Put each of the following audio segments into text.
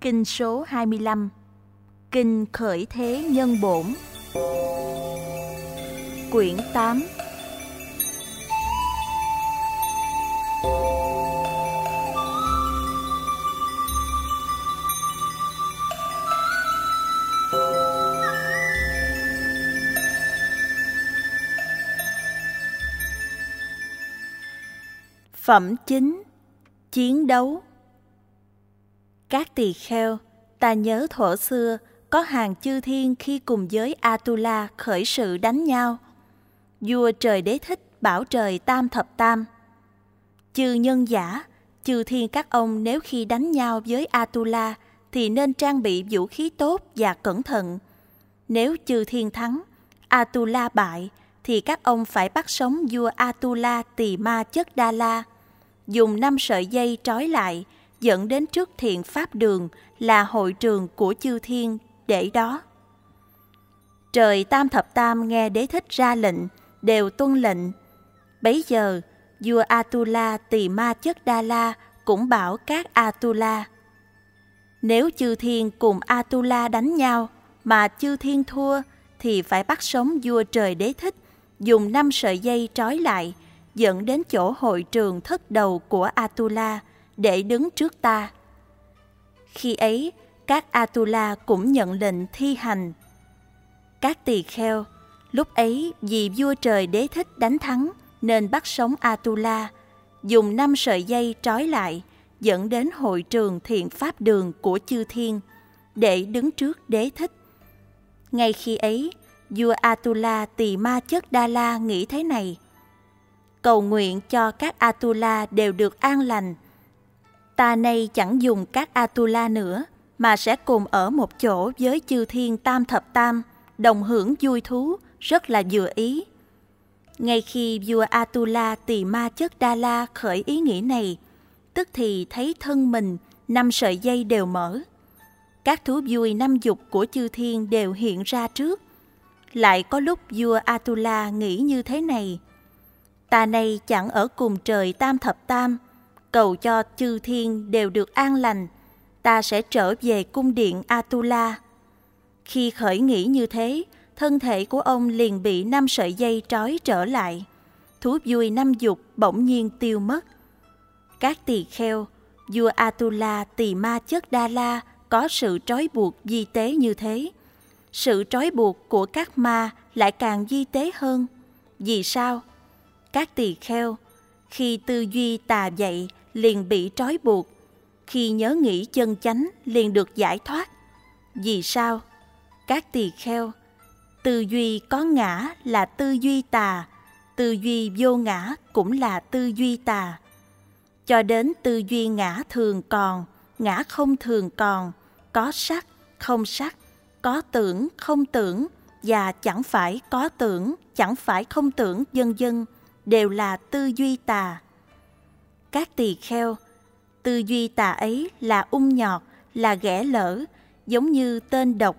Kinh số 25 Kinh Khởi Thế Nhân Bổn. Quyển 8 Phẩm chính Chiến đấu. Các tỳ kheo, ta nhớ thuở xưa có hàng chư thiên khi cùng với Atula khởi sự đánh nhau. Vua trời đế thích bảo trời tam thập tam. Chư nhân giả, chư thiên các ông nếu khi đánh nhau với Atula thì nên trang bị vũ khí tốt và cẩn thận. Nếu chư thiên thắng, Atula bại thì các ông phải bắt sống vua Atula tỳ ma chất Đa La dùng năm sợi dây trói lại, dẫn đến trước thiện pháp đường là hội trường của chư thiên để đó. Trời Tam Thập Tam nghe đế thích ra lệnh, đều tuân lệnh. Bấy giờ, vua Atula tỳ ma chất Đa La cũng bảo các Atula. Nếu chư thiên cùng Atula đánh nhau mà chư thiên thua thì phải bắt sống vua trời đế thích, dùng năm sợi dây trói lại, dẫn đến chỗ hội trường thất đầu của Atula để đứng trước ta. Khi ấy, các Atula cũng nhận lệnh thi hành. Các tỳ kheo, lúc ấy vì vua trời đế thích đánh thắng nên bắt sống Atula, dùng năm sợi dây trói lại, dẫn đến hội trường thiện pháp đường của chư thiên để đứng trước đế thích. Ngay khi ấy, vua Atula tỳ ma chất Đa La nghĩ thế này – cầu nguyện cho các Atula đều được an lành. Ta nay chẳng dùng các Atula nữa, mà sẽ cùng ở một chỗ với chư thiên tam thập tam, đồng hưởng vui thú, rất là vừa ý. Ngay khi vua Atula tỳ ma chất Đa La khởi ý nghĩ này, tức thì thấy thân mình năm sợi dây đều mở. Các thú vui năm dục của chư thiên đều hiện ra trước. Lại có lúc vua Atula nghĩ như thế này – ta nay chẳng ở cùng trời tam thập tam, cầu cho chư thiên đều được an lành, ta sẽ trở về cung điện Atula. Khi khởi nghĩ như thế, thân thể của ông liền bị năm sợi dây trói trở lại. Thú vui năm dục bỗng nhiên tiêu mất. Các tỳ kheo, vua Atula tỳ ma chất Đa La có sự trói buộc di tế như thế. Sự trói buộc của các ma lại càng di tế hơn. Vì sao? Các tỳ kheo, khi tư duy tà dậy liền bị trói buộc, khi nhớ nghĩ chân chánh liền được giải thoát. Vì sao? Các tỳ kheo, tư duy có ngã là tư duy tà, tư duy vô ngã cũng là tư duy tà. Cho đến tư duy ngã thường còn, ngã không thường còn, có sắc, không sắc, có tưởng, không tưởng và chẳng phải có tưởng, chẳng phải không tưởng, dân dân đều là tư duy tà. Các tỳ kheo, tư duy tà ấy là ung nhọt, là ghẻ lỡ, giống như tên độc.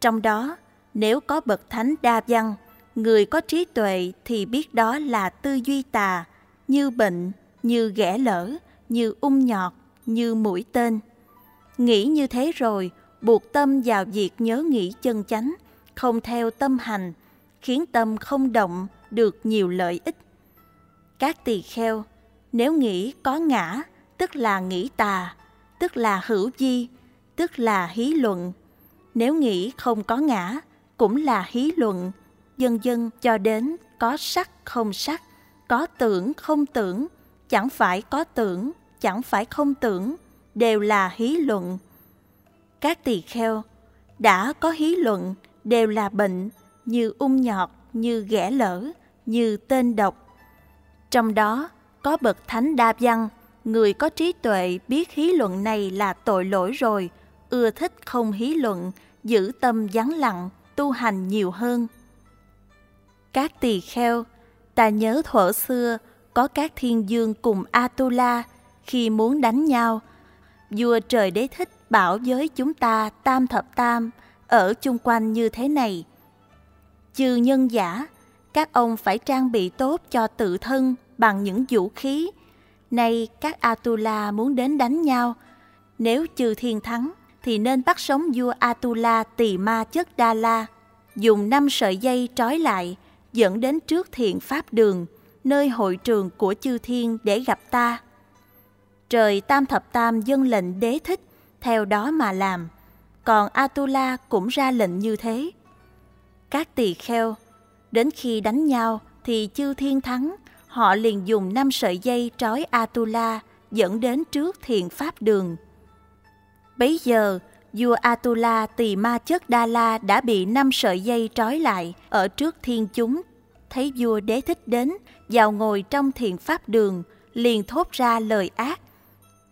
Trong đó, nếu có bậc thánh đa văn, người có trí tuệ thì biết đó là tư duy tà, như bệnh, như ghẻ lỡ, như ung nhọt, như mũi tên. Nghĩ như thế rồi, buộc tâm vào việc nhớ nghĩ chân chánh, không theo tâm hành, khiến tâm không động, được nhiều lợi ích. Các tỳ kheo, nếu nghĩ có ngã, tức là nghĩ tà, tức là hữu di, tức là hí luận. Nếu nghĩ không có ngã, cũng là hí luận, dần dần cho đến có sắc không sắc, có tưởng không tưởng, chẳng phải có tưởng, chẳng phải không tưởng, đều là hí luận. Các tỳ kheo đã có hí luận đều là bệnh như ung nhọt, như ghẻ lỡ, như tên độc, trong đó có bậc thánh đa văn, người có trí tuệ biết hí luận này là tội lỗi rồi, ưa thích không hí luận, giữ tâm vắng lặng, tu hành nhiều hơn. Các tỳ kheo, ta nhớ thuở xưa có các thiên dương cùng Atula khi muốn đánh nhau. Vua trời đế thích bảo với chúng ta tam thập tam ở chung quanh như thế này. Chư nhân giả, các ông phải trang bị tốt cho tự thân bằng những vũ khí. Nay các Atula muốn đến đánh nhau, nếu trừ thiên thắng thì nên bắt sống vua Atula tỳ ma chất Đa La, dùng năm sợi dây trói lại, dẫn đến trước thiện pháp đường, nơi hội trường của chư thiên để gặp ta. Trời Tam Thập Tam dân lệnh đế thích, theo đó mà làm, còn Atula cũng ra lệnh như thế. Các tỳ kheo, đến khi đánh nhau thì chư thiên thắng, họ liền dùng năm sợi dây trói Atula dẫn đến trước thiện pháp đường. Bấy giờ, vua Atula tỳ ma chất Đa La đã bị năm sợi dây trói lại ở trước thiên chúng. Thấy vua đế thích đến, vào ngồi trong thiện pháp đường, liền thốt ra lời ác.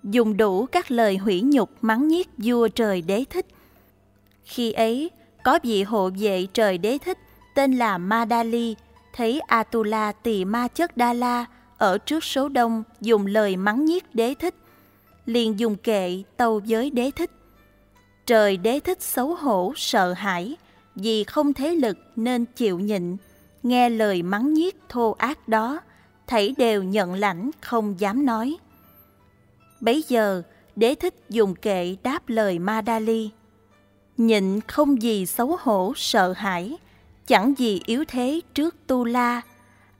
Dùng đủ các lời hủy nhục mắng nhiếc vua trời đế thích. Khi ấy, có vị hộ vệ trời đế thích tên là Madali, thấy Atula tỳ ma chất Đa La ở trước số đông dùng lời mắng nhiếc đế thích, liền dùng kệ tâu với đế thích. Trời đế thích xấu hổ, sợ hãi, vì không thế lực nên chịu nhịn, nghe lời mắng nhiếc thô ác đó, thảy đều nhận lãnh không dám nói. Bấy giờ, đế thích dùng kệ đáp lời Madali. Nhịn không gì xấu hổ, sợ hãi, chẳng gì yếu thế trước tu la,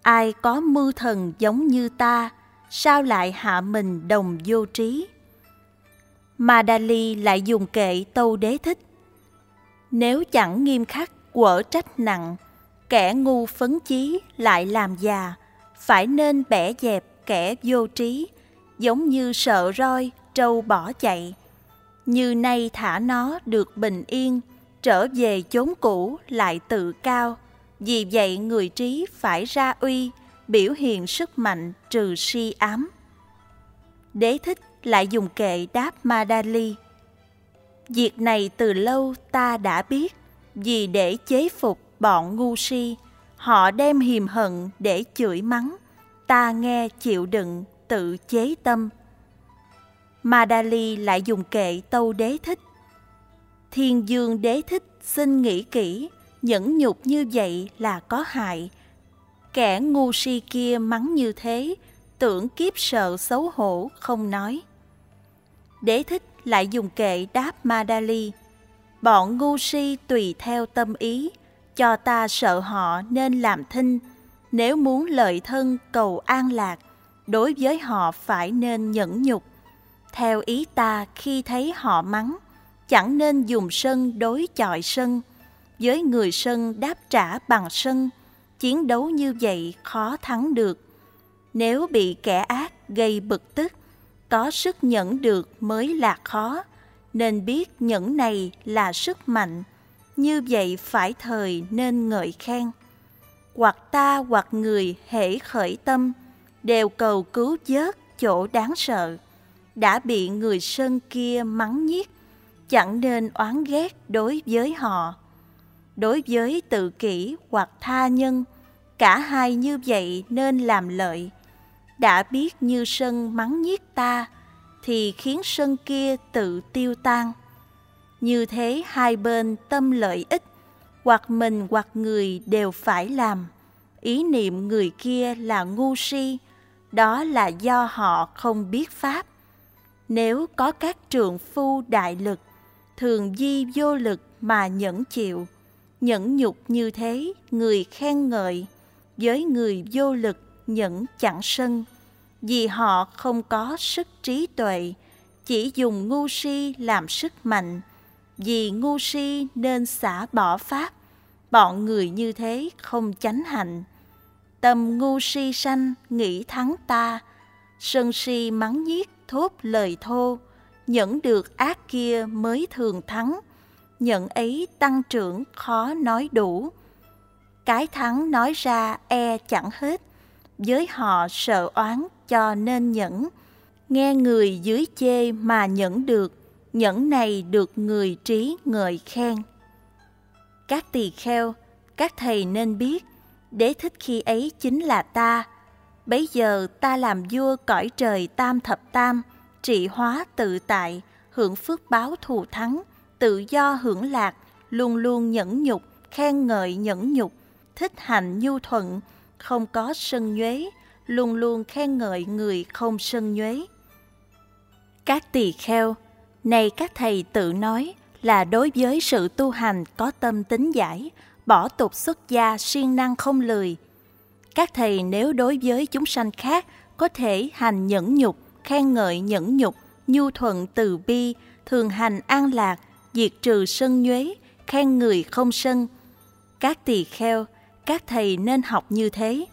ai có mưu thần giống như ta, sao lại hạ mình đồng vô trí? Mà Ly lại dùng kệ tâu đế thích. Nếu chẳng nghiêm khắc quở trách nặng, kẻ ngu phấn chí lại làm già, phải nên bẻ dẹp kẻ vô trí, giống như sợ roi, trâu bỏ chạy. Như nay thả nó được bình yên, trở về chốn cũ lại tự cao, vì vậy người trí phải ra uy, biểu hiện sức mạnh trừ si ám. Đế thích lại dùng kệ đáp Madali. Việc này từ lâu ta đã biết, vì để chế phục bọn ngu si, họ đem hiềm hận để chửi mắng, ta nghe chịu đựng tự chế tâm. Madali lại dùng kệ tâu đế thích. Thiên dương đế thích xin nghĩ kỹ, nhẫn nhục như vậy là có hại. Kẻ ngu si kia mắng như thế, tưởng kiếp sợ xấu hổ không nói. Đế thích lại dùng kệ đáp Madali. Bọn ngu si tùy theo tâm ý, cho ta sợ họ nên làm thinh. Nếu muốn lợi thân cầu an lạc, đối với họ phải nên nhẫn nhục. Theo ý ta khi thấy họ mắng, chẳng nên dùng sân đối chọi sân, với người sân đáp trả bằng sân, chiến đấu như vậy khó thắng được. Nếu bị kẻ ác gây bực tức, có sức nhẫn được mới là khó, nên biết nhẫn này là sức mạnh, như vậy phải thời nên ngợi khen. Hoặc ta hoặc người hễ khởi tâm, đều cầu cứu vớt chỗ đáng sợ, đã bị người sân kia mắng nhiếc, chẳng nên oán ghét đối với họ. Đối với tự kỷ hoặc tha nhân, cả hai như vậy nên làm lợi. Đã biết như sân mắng nhiếc ta, thì khiến sân kia tự tiêu tan. Như thế hai bên tâm lợi ích, hoặc mình hoặc người đều phải làm. Ý niệm người kia là ngu si, đó là do họ không biết pháp. Nếu có các trượng phu đại lực thường di vô lực mà nhẫn chịu. Nhẫn nhục như thế, người khen ngợi. Với người vô lực, nhẫn chẳng sân. Vì họ không có sức trí tuệ, chỉ dùng ngu si làm sức mạnh. Vì ngu si nên xả bỏ pháp. Bọn người như thế không chánh hạnh. Tâm ngu si sanh, nghĩ thắng ta. Sân si mắng nhiếc thốt lời thô nhẫn được ác kia mới thường thắng nhận ấy tăng trưởng khó nói đủ. Cái thắng nói ra e chẳng hết, với họ sợ oán cho nên nhẫn. Nghe người dưới chê mà nhẫn được, nhẫn này được người trí ngợi khen. Các tỳ kheo, các thầy nên biết, đế thích khi ấy chính là ta. Bấy giờ ta làm vua cõi trời tam thập tam, trị hóa tự tại, hưởng phước báo thù thắng, tự do hưởng lạc, luôn luôn nhẫn nhục, khen ngợi nhẫn nhục, thích hành nhu thuận, không có sân nhuế, luôn luôn khen ngợi người không sân nhuế. Các tỳ kheo, Này các thầy tự nói là đối với sự tu hành có tâm tính giải, bỏ tục xuất gia siêng năng không lười. Các thầy nếu đối với chúng sanh khác có thể hành nhẫn nhục, khen ngợi nhẫn nhục, nhu thuận từ bi, thường hành an lạc, diệt trừ sân nhuế, khen người không sân. Các tỳ kheo, các thầy nên học như thế.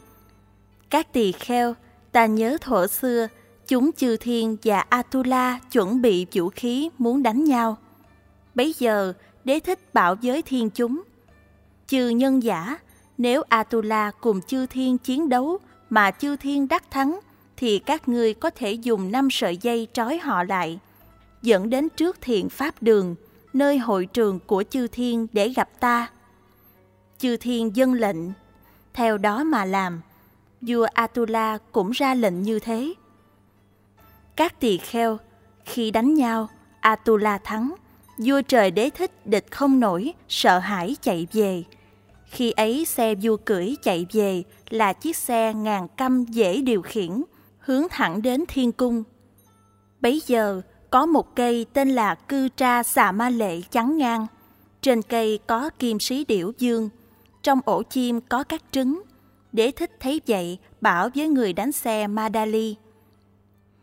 Các tỳ kheo, ta nhớ thuở xưa, chúng chư thiên và Atula chuẩn bị vũ khí muốn đánh nhau. Bấy giờ, đế thích bảo giới thiên chúng. Chư nhân giả, nếu Atula cùng chư thiên chiến đấu mà chư thiên đắc thắng, thì các ngươi có thể dùng năm sợi dây trói họ lại, dẫn đến trước thiện pháp đường, nơi hội trường của chư thiên để gặp ta. Chư thiên dân lệnh, theo đó mà làm. Vua Atula cũng ra lệnh như thế. Các tỳ kheo, khi đánh nhau, Atula thắng, vua trời đế thích địch không nổi, sợ hãi chạy về. Khi ấy xe vua cưỡi chạy về là chiếc xe ngàn căm dễ điều khiển, hướng thẳng đến thiên cung. Bấy giờ, có một cây tên là cư tra xà ma lệ trắng ngang. Trên cây có kim sĩ điểu dương, trong ổ chim có các trứng. Đế thích thấy vậy, bảo với người đánh xe Madali.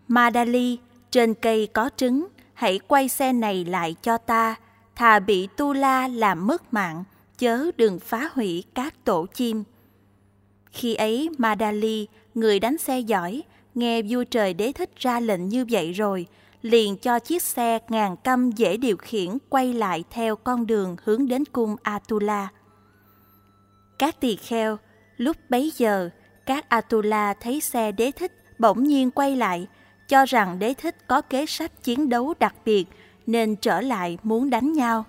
Madali, trên cây có trứng, hãy quay xe này lại cho ta, thà bị tu la làm mất mạng, chớ đừng phá hủy các tổ chim. Khi ấy Madali, người đánh xe giỏi, nghe vua trời đế thích ra lệnh như vậy rồi, liền cho chiếc xe ngàn căm dễ điều khiển quay lại theo con đường hướng đến cung Atula. Các tỳ kheo, lúc bấy giờ, các Atula thấy xe đế thích bỗng nhiên quay lại, cho rằng đế thích có kế sách chiến đấu đặc biệt nên trở lại muốn đánh nhau.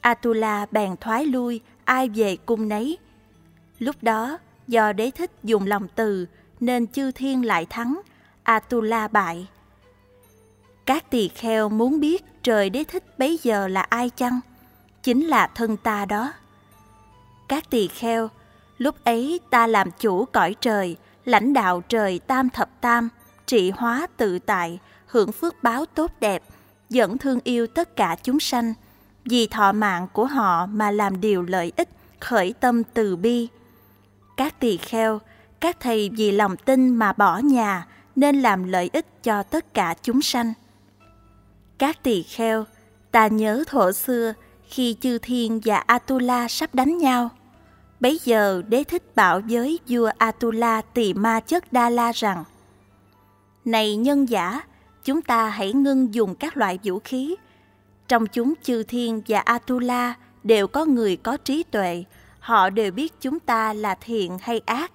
Atula bèn thoái lui, ai về cung nấy. Lúc đó, do đế thích dùng lòng từ nên chư thiên lại thắng, Atula bại. Các tỳ kheo muốn biết trời đế thích bấy giờ là ai chăng? Chính là thân ta đó. Các tỳ kheo, lúc ấy ta làm chủ cõi trời, lãnh đạo trời tam thập tam, trị hóa tự tại, hưởng phước báo tốt đẹp, dẫn thương yêu tất cả chúng sanh, vì thọ mạng của họ mà làm điều lợi ích, khởi tâm từ bi. Các tỳ kheo, các thầy vì lòng tin mà bỏ nhà nên làm lợi ích cho tất cả chúng sanh. Các tỳ kheo, ta nhớ thuở xưa khi chư thiên và Atula sắp đánh nhau. Bấy giờ đế thích bảo với vua Atula tỳ ma chất Đa La rằng Này nhân giả, chúng ta hãy ngưng dùng các loại vũ khí. Trong chúng chư thiên và Atula đều có người có trí tuệ, họ đều biết chúng ta là thiện hay ác.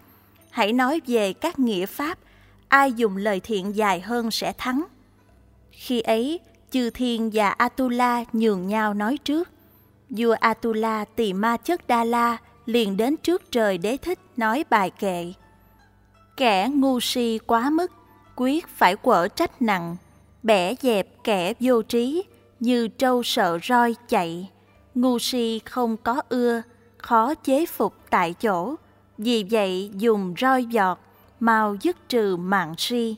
Hãy nói về các nghĩa pháp, ai dùng lời thiện dài hơn sẽ thắng. Khi ấy, chư thiên và Atula nhường nhau nói trước. Vua Atula tỳ ma chất Đa La liền đến trước trời đế thích nói bài kệ. Kẻ ngu si quá mức, quyết phải quở trách nặng, bẻ dẹp kẻ vô trí, như trâu sợ roi chạy. Ngu si không có ưa, khó chế phục tại chỗ, vì vậy dùng roi giọt, mau dứt trừ mạng si.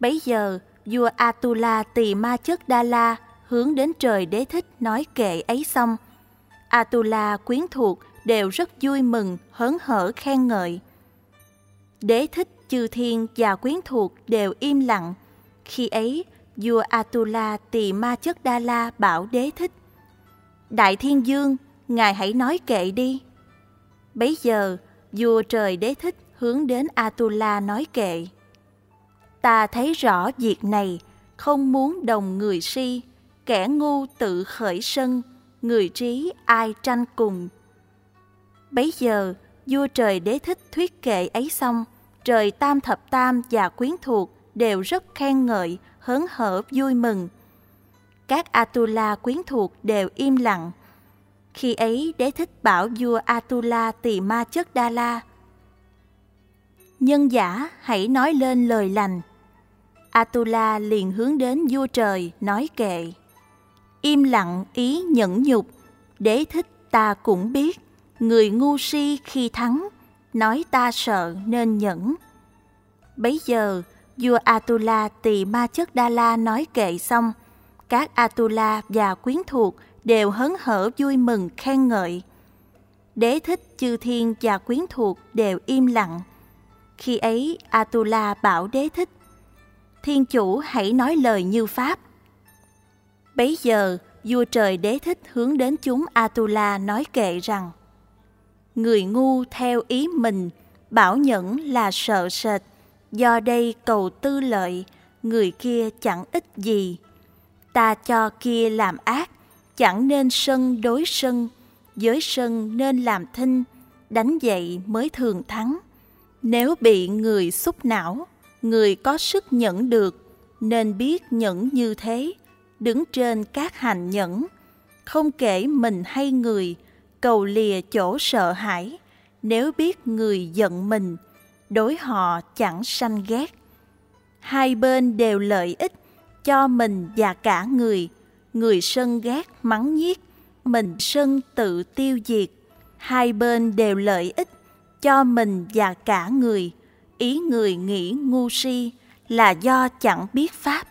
Bấy giờ, vua Atula tỳ ma chất Đa La hướng đến trời đế thích nói kệ ấy xong. Atula quyến thuộc đều rất vui mừng, hớn hở khen ngợi. Đế thích chư thiên và quyến thuộc đều im lặng. Khi ấy, vua Atula tỳ ma chất Đa La bảo đế thích. Đại thiên dương, ngài hãy nói kệ đi. Bấy giờ, vua trời đế thích hướng đến Atula nói kệ ta thấy rõ việc này, không muốn đồng người si, kẻ ngu tự khởi sân, người trí ai tranh cùng. Bấy giờ, vua trời đế thích thuyết kệ ấy xong, trời tam thập tam và quyến thuộc đều rất khen ngợi, hớn hở vui mừng. Các Atula quyến thuộc đều im lặng. Khi ấy đế thích bảo vua Atula tỳ ma chất Đa La. Nhân giả hãy nói lên lời lành, Atula liền hướng đến vua trời nói kệ. Im lặng ý nhẫn nhục, đế thích ta cũng biết, người ngu si khi thắng, nói ta sợ nên nhẫn. Bấy giờ, vua Atula tỳ ma chất Đa La nói kệ xong, Các Atula và quyến thuộc đều hớn hở vui mừng khen ngợi. Đế thích chư thiên và quyến thuộc đều im lặng. Khi ấy Atula bảo đế thích, Thiên chủ hãy nói lời như Pháp. Bấy giờ, vua trời đế thích hướng đến chúng Atula nói kệ rằng Người ngu theo ý mình, bảo nhẫn là sợ sệt, do đây cầu tư lợi, người kia chẳng ích gì. Ta cho kia làm ác, chẳng nên sân đối sân, với sân nên làm thinh, đánh dậy mới thường thắng. Nếu bị người xúc não, người có sức nhẫn được, nên biết nhẫn như thế, đứng trên các hành nhẫn, không kể mình hay người, cầu lìa chỗ sợ hãi, nếu biết người giận mình, đối họ chẳng sanh ghét. Hai bên đều lợi ích cho mình và cả người, người sân ghét mắng nhiếc, mình sân tự tiêu diệt. Hai bên đều lợi ích cho mình và cả người, ý người nghĩ ngu si là do chẳng biết pháp.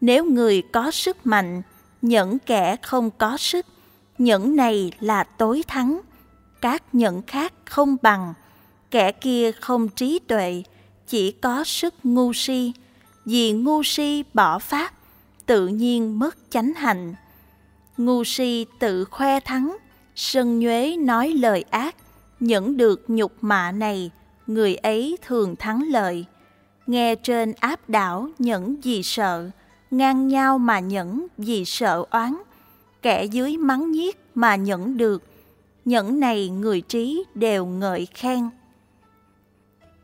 Nếu người có sức mạnh, nhẫn kẻ không có sức, nhẫn này là tối thắng, các nhẫn khác không bằng, kẻ kia không trí tuệ, chỉ có sức ngu si, vì ngu si bỏ pháp, tự nhiên mất chánh hạnh. Ngu si tự khoe thắng, sân nhuế nói lời ác, nhẫn được nhục mạ này, người ấy thường thắng lợi. Nghe trên áp đảo nhẫn gì sợ, ngang nhau mà nhẫn vì sợ oán, kẻ dưới mắng nhiếc mà nhẫn được, nhẫn này người trí đều ngợi khen.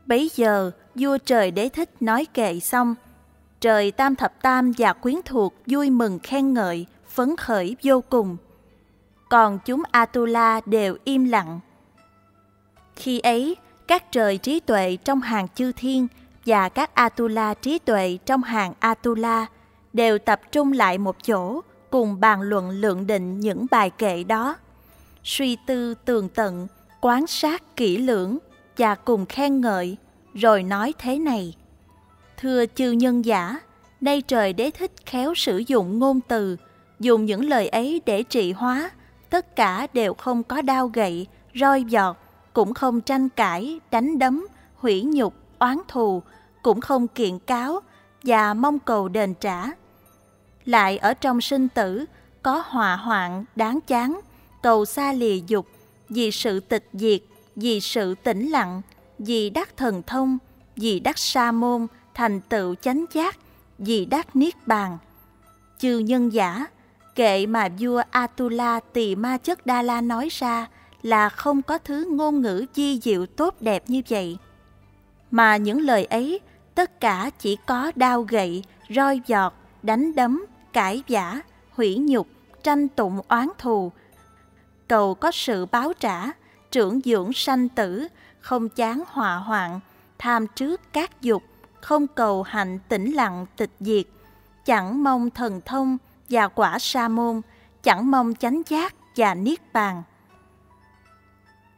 Bấy giờ, vua trời đế thích nói kệ xong, trời tam thập tam và quyến thuộc vui mừng khen ngợi, phấn khởi vô cùng. Còn chúng Atula đều im lặng. Khi ấy, các trời trí tuệ trong hàng chư thiên và các Atula trí tuệ trong hàng Atula đều tập trung lại một chỗ cùng bàn luận lượng định những bài kệ đó. Suy tư tường tận, quán sát kỹ lưỡng và cùng khen ngợi, rồi nói thế này. Thưa chư nhân giả, nay trời đế thích khéo sử dụng ngôn từ, dùng những lời ấy để trị hóa, tất cả đều không có đau gậy, roi giọt, cũng không tranh cãi, đánh đấm, hủy nhục, oán thù, cũng không kiện cáo và mong cầu đền trả. Lại ở trong sinh tử có hòa hoạn đáng chán, cầu xa lìa dục, vì sự tịch diệt, vì sự tĩnh lặng, vì đắc thần thông, vì đắc sa môn, thành tựu chánh giác, vì đắc niết bàn. Chư nhân giả, kệ mà vua Atula tỳ ma chất Đa La nói ra là không có thứ ngôn ngữ di diệu tốt đẹp như vậy. Mà những lời ấy tất cả chỉ có đao gậy, roi giọt, đánh đấm, cãi giả, hủy nhục, tranh tụng oán thù. Cầu có sự báo trả, trưởng dưỡng sanh tử, không chán hòa hoạn, tham trước các dục, không cầu hạnh tĩnh lặng tịch diệt, chẳng mong thần thông và quả sa môn, chẳng mong chánh giác và niết bàn.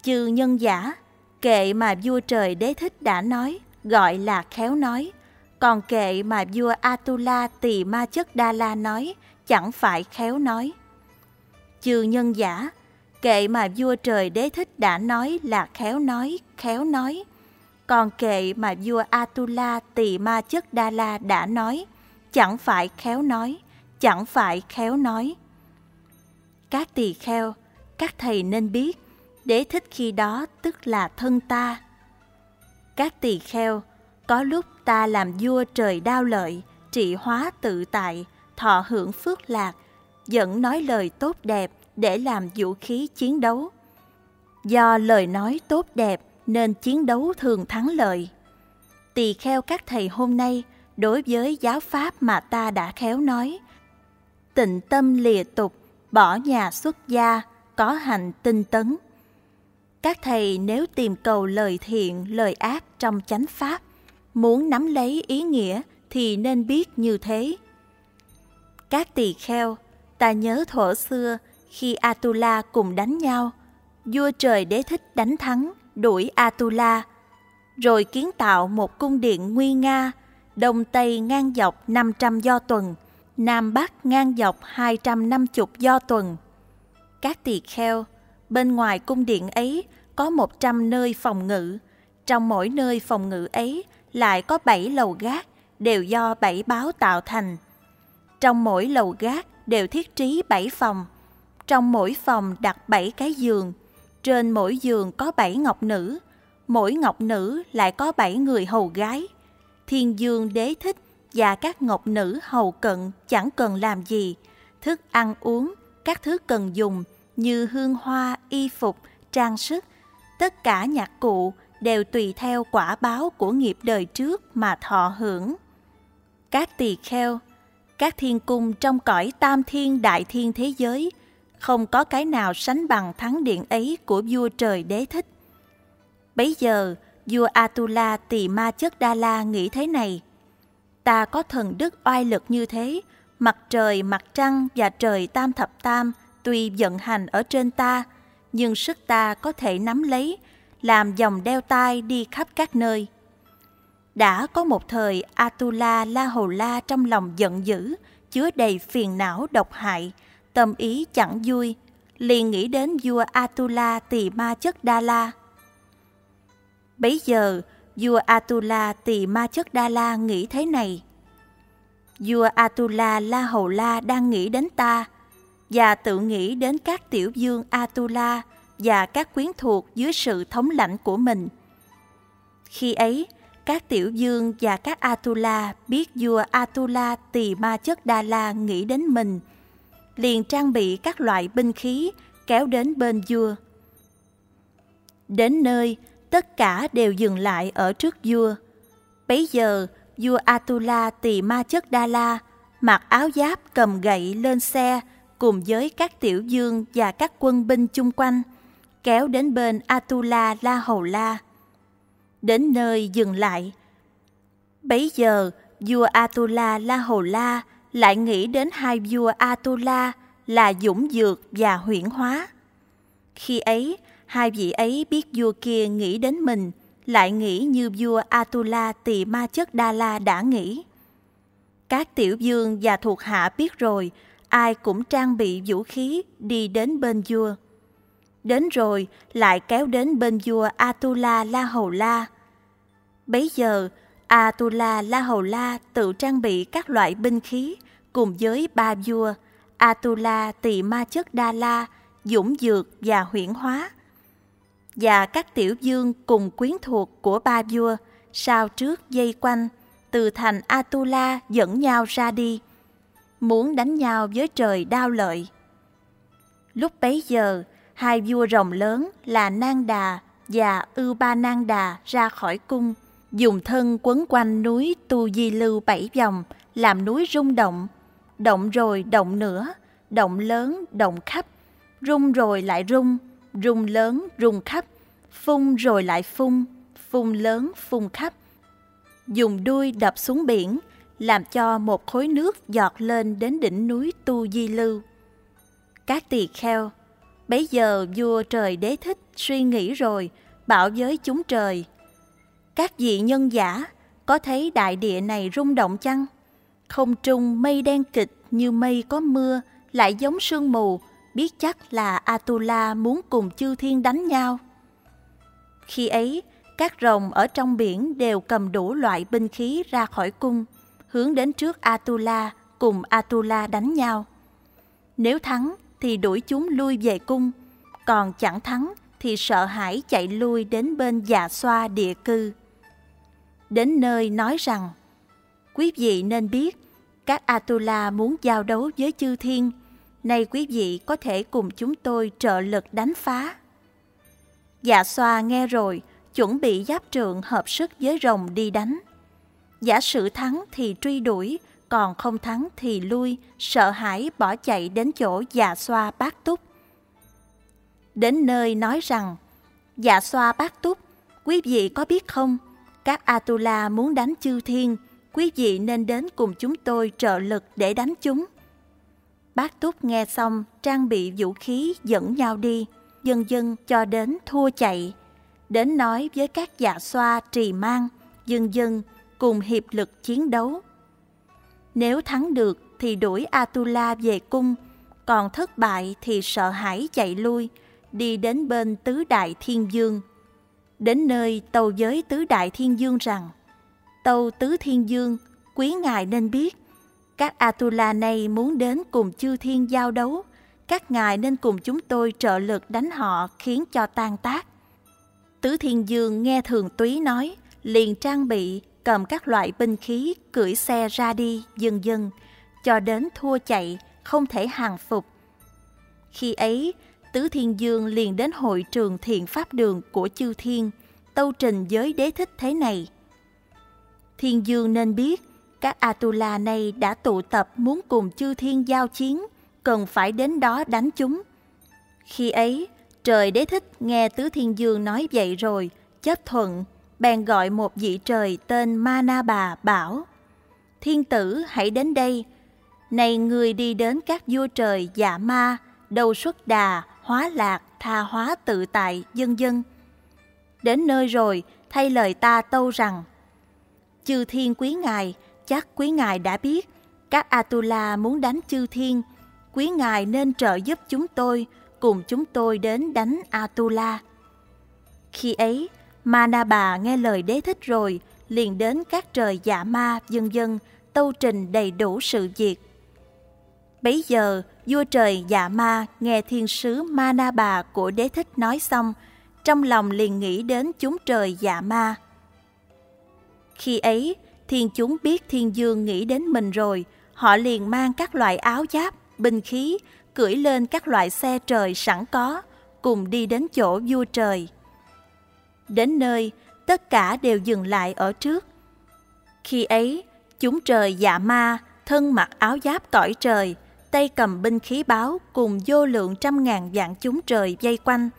Chư nhân giả, kệ mà vua trời đế thích đã nói, gọi là khéo nói, còn kệ mà vua Atula tỳ ma chất Đa La nói, chẳng phải khéo nói. Chư nhân giả, kệ mà vua trời đế thích đã nói là khéo nói, khéo nói. Còn kệ mà vua Atula tỳ ma chất Đa La đã nói, chẳng phải khéo nói, chẳng phải khéo nói. Các tỳ kheo, các thầy nên biết, đế thích khi đó tức là thân ta. Các tỳ kheo, có lúc ta làm vua trời đao lợi, trị hóa tự tại, thọ hưởng phước lạc, dẫn nói lời tốt đẹp để làm vũ khí chiến đấu. Do lời nói tốt đẹp nên chiến đấu thường thắng lợi. Tỳ kheo các thầy hôm nay đối với giáo pháp mà ta đã khéo nói, tịnh tâm lìa tục, bỏ nhà xuất gia, có hành tinh tấn. Các thầy nếu tìm cầu lời thiện, lời ác trong chánh pháp, muốn nắm lấy ý nghĩa thì nên biết như thế. Các tỳ kheo, ta nhớ thuở xưa khi Atula cùng đánh nhau, vua trời đế thích đánh thắng, đuổi Atula, rồi kiến tạo một cung điện nguy nga, đông tây ngang dọc 500 do tuần, Nam Bắc ngang dọc 250 do tuần. Các tỳ kheo, bên ngoài cung điện ấy có 100 nơi phòng ngự. Trong mỗi nơi phòng ngự ấy lại có 7 lầu gác đều do 7 báo tạo thành. Trong mỗi lầu gác đều thiết trí 7 phòng. Trong mỗi phòng đặt 7 cái giường. Trên mỗi giường có bảy ngọc nữ. Mỗi ngọc nữ lại có bảy người hầu gái. Thiên dương đế thích và các ngọc nữ hầu cận chẳng cần làm gì. Thức ăn uống, các thứ cần dùng như hương hoa, y phục, trang sức, tất cả nhạc cụ đều tùy theo quả báo của nghiệp đời trước mà thọ hưởng. Các tỳ kheo, các thiên cung trong cõi tam thiên đại thiên thế giới, không có cái nào sánh bằng thắng điện ấy của vua trời đế thích. Bấy giờ, vua Atula tỳ ma chất Đa La nghĩ thế này. Ta có thần đức oai lực như thế, mặt trời, mặt trăng và trời tam thập tam tuy vận hành ở trên ta, nhưng sức ta có thể nắm lấy, làm dòng đeo tai đi khắp các nơi. Đã có một thời Atula La hầu La trong lòng giận dữ, chứa đầy phiền não độc hại, tâm ý chẳng vui, liền nghĩ đến vua Atula tỳ ma chất Đa La. Bấy giờ, vua Atula tỳ ma chất Đa La nghĩ thế này. Vua Atula La Hầu La đang nghĩ đến ta, và tự nghĩ đến các tiểu dương Atula và các quyến thuộc dưới sự thống lãnh của mình. Khi ấy, các tiểu dương và các Atula biết vua Atula tỳ ma chất Đa La nghĩ đến mình, liền trang bị các loại binh khí kéo đến bên vua. Đến nơi, tất cả đều dừng lại ở trước vua. Bấy giờ, vua Atula tỳ ma chất Đa La mặc áo giáp cầm gậy lên xe cùng với các tiểu dương và các quân binh chung quanh, kéo đến bên Atula La Hầu La. Đến nơi dừng lại. Bấy giờ, vua Atula La Hầu La lại nghĩ đến hai vua Atula là Dũng Dược và Huyễn Hóa. Khi ấy, hai vị ấy biết vua kia nghĩ đến mình, lại nghĩ như vua Atula tỳ ma chất Đa La đã nghĩ. Các tiểu vương và thuộc hạ biết rồi, ai cũng trang bị vũ khí đi đến bên vua. Đến rồi lại kéo đến bên vua Atula La Hầu La. Bấy giờ, Atula La Hầu La tự trang bị các loại binh khí cùng với ba vua Atula Tỳ Ma Chất Đa La, Dũng Dược và Huyễn Hóa. Và các tiểu dương cùng quyến thuộc của ba vua sao trước dây quanh từ thành Atula dẫn nhau ra đi muốn đánh nhau với trời đao lợi. Lúc bấy giờ, hai vua rồng lớn là Nang Đà và Ưu Ba Nang Đà ra khỏi cung, dùng thân quấn quanh núi Tu Di Lưu bảy vòng, làm núi rung động. Động rồi động nữa, động lớn, động khắp, rung rồi lại rung, rung lớn, rung khắp, phun rồi lại phun, phun lớn, phun khắp. Dùng đuôi đập xuống biển, làm cho một khối nước giọt lên đến đỉnh núi Tu Di Lưu. Các tỳ kheo, bấy giờ vua trời đế thích suy nghĩ rồi, bảo với chúng trời. Các vị nhân giả, có thấy đại địa này rung động chăng? Không trung mây đen kịch như mây có mưa, lại giống sương mù, biết chắc là Atula muốn cùng chư thiên đánh nhau. Khi ấy, các rồng ở trong biển đều cầm đủ loại binh khí ra khỏi cung, hướng đến trước Atula cùng Atula đánh nhau. Nếu thắng thì đuổi chúng lui về cung, còn chẳng thắng thì sợ hãi chạy lui đến bên già xoa địa cư. Đến nơi nói rằng, quý vị nên biết, các Atula muốn giao đấu với chư thiên, nay quý vị có thể cùng chúng tôi trợ lực đánh phá. Dạ xoa nghe rồi, chuẩn bị giáp trượng hợp sức với rồng đi đánh. Giả sử thắng thì truy đuổi, còn không thắng thì lui, sợ hãi bỏ chạy đến chỗ già xoa bát túc. Đến nơi nói rằng, dạ xoa bát túc, quý vị có biết không, các Atula muốn đánh chư thiên, quý vị nên đến cùng chúng tôi trợ lực để đánh chúng. Bác Túc nghe xong trang bị vũ khí dẫn nhau đi, dần dần cho đến thua chạy. Đến nói với các dạ xoa trì mang, dần dần cùng hiệp lực chiến đấu. Nếu thắng được thì đuổi Atula về cung, còn thất bại thì sợ hãi chạy lui, đi đến bên tứ đại thiên dương. Đến nơi tâu giới tứ đại thiên dương rằng, tâu tứ thiên dương, quý ngài nên biết, các Atula này muốn đến cùng chư thiên giao đấu, các ngài nên cùng chúng tôi trợ lực đánh họ khiến cho tan tác. Tứ Thiên Dương nghe Thường Túy nói, liền trang bị, cầm các loại binh khí, cưỡi xe ra đi, dần dần, cho đến thua chạy, không thể hàng phục. Khi ấy, Tứ Thiên Dương liền đến hội trường thiện pháp đường của chư thiên, tâu trình giới đế thích thế này. Thiên Dương nên biết, các Atula này đã tụ tập muốn cùng chư thiên giao chiến, cần phải đến đó đánh chúng. Khi ấy, trời đế thích nghe Tứ Thiên Dương nói vậy rồi, chấp thuận, bèn gọi một vị trời tên Mana Bà bảo, Thiên tử hãy đến đây, này người đi đến các vua trời dạ ma, đầu xuất đà, hóa lạc, tha hóa tự tại, dân dân. Đến nơi rồi, thay lời ta tâu rằng, Chư thiên quý ngài, chắc quý ngài đã biết, các Atula muốn đánh chư thiên, quý ngài nên trợ giúp chúng tôi, cùng chúng tôi đến đánh Atula. Khi ấy, Mana bà nghe lời đế thích rồi, liền đến các trời dạ ma, dân dân, tâu trình đầy đủ sự việc. Bấy giờ, vua trời dạ ma nghe thiên sứ Mana bà của đế thích nói xong, trong lòng liền nghĩ đến chúng trời dạ ma. Khi ấy, thiên chúng biết thiên dương nghĩ đến mình rồi, họ liền mang các loại áo giáp, binh khí, cưỡi lên các loại xe trời sẵn có, cùng đi đến chỗ vua trời. Đến nơi, tất cả đều dừng lại ở trước. Khi ấy, chúng trời dạ ma, thân mặc áo giáp cõi trời, tay cầm binh khí báo cùng vô lượng trăm ngàn dạng chúng trời dây quanh,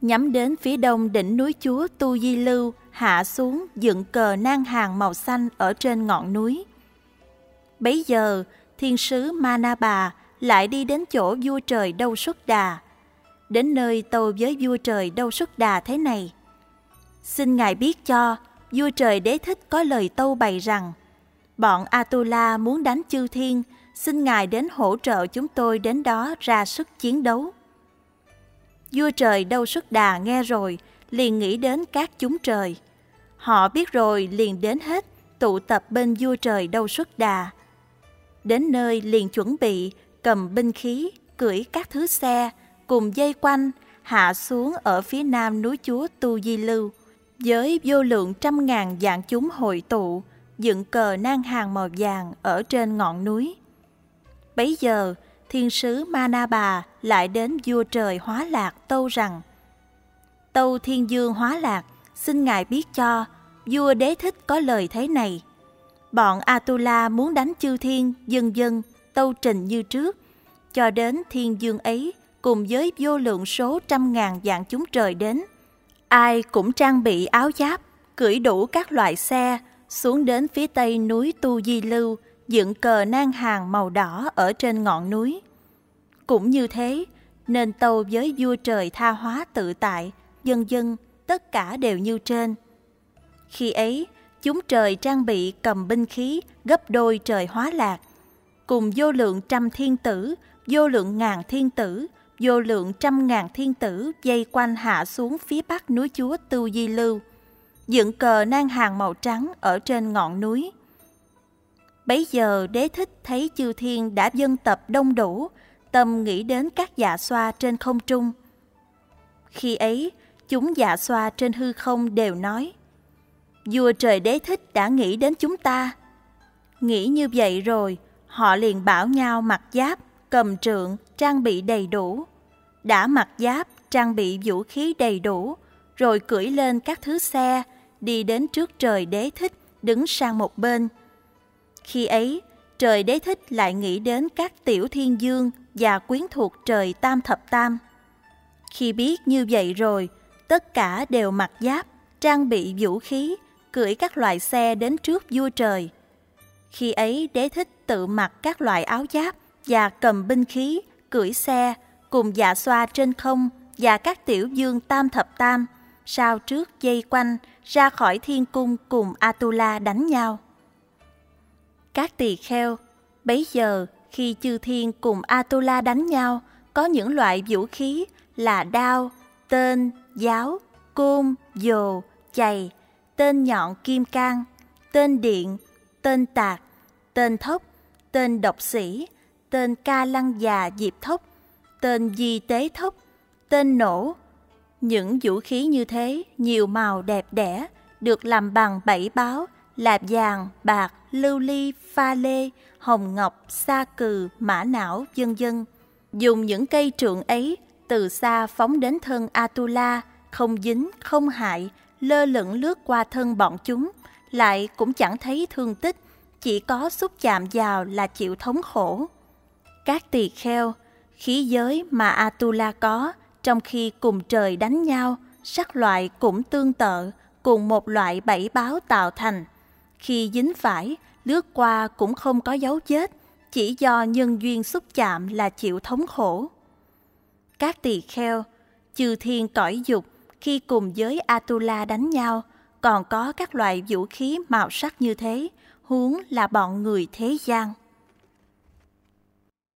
nhắm đến phía đông đỉnh núi chúa Tu Di Lưu, hạ xuống dựng cờ nang hàng màu xanh ở trên ngọn núi. Bấy giờ, thiên sứ Mana Bà lại đi đến chỗ vua trời Đâu Xuất Đà. Đến nơi tâu với vua trời Đâu Xuất Đà thế này. Xin Ngài biết cho, vua trời đế thích có lời tâu bày rằng, bọn Atula muốn đánh chư thiên, xin Ngài đến hỗ trợ chúng tôi đến đó ra sức chiến đấu. Vua trời Đâu Xuất Đà nghe rồi, liền nghĩ đến các chúng trời. Họ biết rồi liền đến hết, tụ tập bên vua trời Đâu Xuất Đà. Đến nơi liền chuẩn bị, cầm binh khí, cưỡi các thứ xe, cùng dây quanh, hạ xuống ở phía nam núi chúa Tu Di Lưu, với vô lượng trăm ngàn dạng chúng hội tụ, dựng cờ nang hàng màu vàng ở trên ngọn núi. Bấy giờ, thiên sứ Mana Bà lại đến vua trời hóa lạc tâu rằng Tâu thiên dương hóa lạc, xin ngài biết cho, vua đế thích có lời thế này. Bọn Atula muốn đánh chư thiên, dân dân, tâu trình như trước, cho đến thiên dương ấy cùng với vô lượng số trăm ngàn dạng chúng trời đến. Ai cũng trang bị áo giáp, cưỡi đủ các loại xe, xuống đến phía tây núi Tu Di Lưu, dựng cờ nang hàng màu đỏ ở trên ngọn núi. Cũng như thế, nên tâu với vua trời tha hóa tự tại, dân dân, tất cả đều như trên. Khi ấy, chúng trời trang bị cầm binh khí gấp đôi trời hóa lạc, cùng vô lượng trăm thiên tử, vô lượng ngàn thiên tử, vô lượng trăm ngàn thiên tử dây quanh hạ xuống phía bắc núi chúa tư Di Lưu, dựng cờ nang hàng màu trắng ở trên ngọn núi. Bấy giờ đế thích thấy chư thiên đã dân tập đông đủ, tâm nghĩ đến các dạ xoa trên không trung. Khi ấy, chúng dạ xoa trên hư không đều nói, Vua trời đế thích đã nghĩ đến chúng ta. Nghĩ như vậy rồi, họ liền bảo nhau mặc giáp, cầm trượng, trang bị đầy đủ. Đã mặc giáp, trang bị vũ khí đầy đủ, rồi cưỡi lên các thứ xe, đi đến trước trời đế thích, đứng sang một bên. Khi ấy, trời đế thích lại nghĩ đến các tiểu thiên dương và quyến thuộc trời tam thập tam. Khi biết như vậy rồi, tất cả đều mặc giáp, trang bị vũ khí, cưỡi các loại xe đến trước vua trời. Khi ấy đế thích tự mặc các loại áo giáp và cầm binh khí, cưỡi xe, cùng dạ xoa trên không và các tiểu dương tam thập tam, sao trước dây quanh ra khỏi thiên cung cùng Atula đánh nhau. Các tỳ kheo, bấy giờ khi chư thiên cùng Atula đánh nhau, có những loại vũ khí là đao, tên, giáo, côn, dồ, chày, tên nhọn kim cang, tên điện, tên tạc, tên thốc, tên độc sĩ, tên ca lăng già diệp thốc, tên di tế thốc, tên nổ. Những vũ khí như thế, nhiều màu đẹp đẽ, được làm bằng bảy báo là vàng, bạc, lưu ly, pha lê, hồng ngọc, sa cừ, mã não, dân dân. Dùng những cây trượng ấy từ xa phóng đến thân Atula, không dính, không hại, lơ lửng lướt qua thân bọn chúng, lại cũng chẳng thấy thương tích, chỉ có xúc chạm vào là chịu thống khổ. Các tỳ kheo, khí giới mà Atula có, trong khi cùng trời đánh nhau, sắc loại cũng tương tự, cùng một loại bảy báo tạo thành. Khi dính phải, lướt qua cũng không có dấu chết, chỉ do nhân duyên xúc chạm là chịu thống khổ. Các tỳ kheo, chư thiên cõi dục, khi cùng với Atula đánh nhau, còn có các loại vũ khí màu sắc như thế, huống là bọn người thế gian.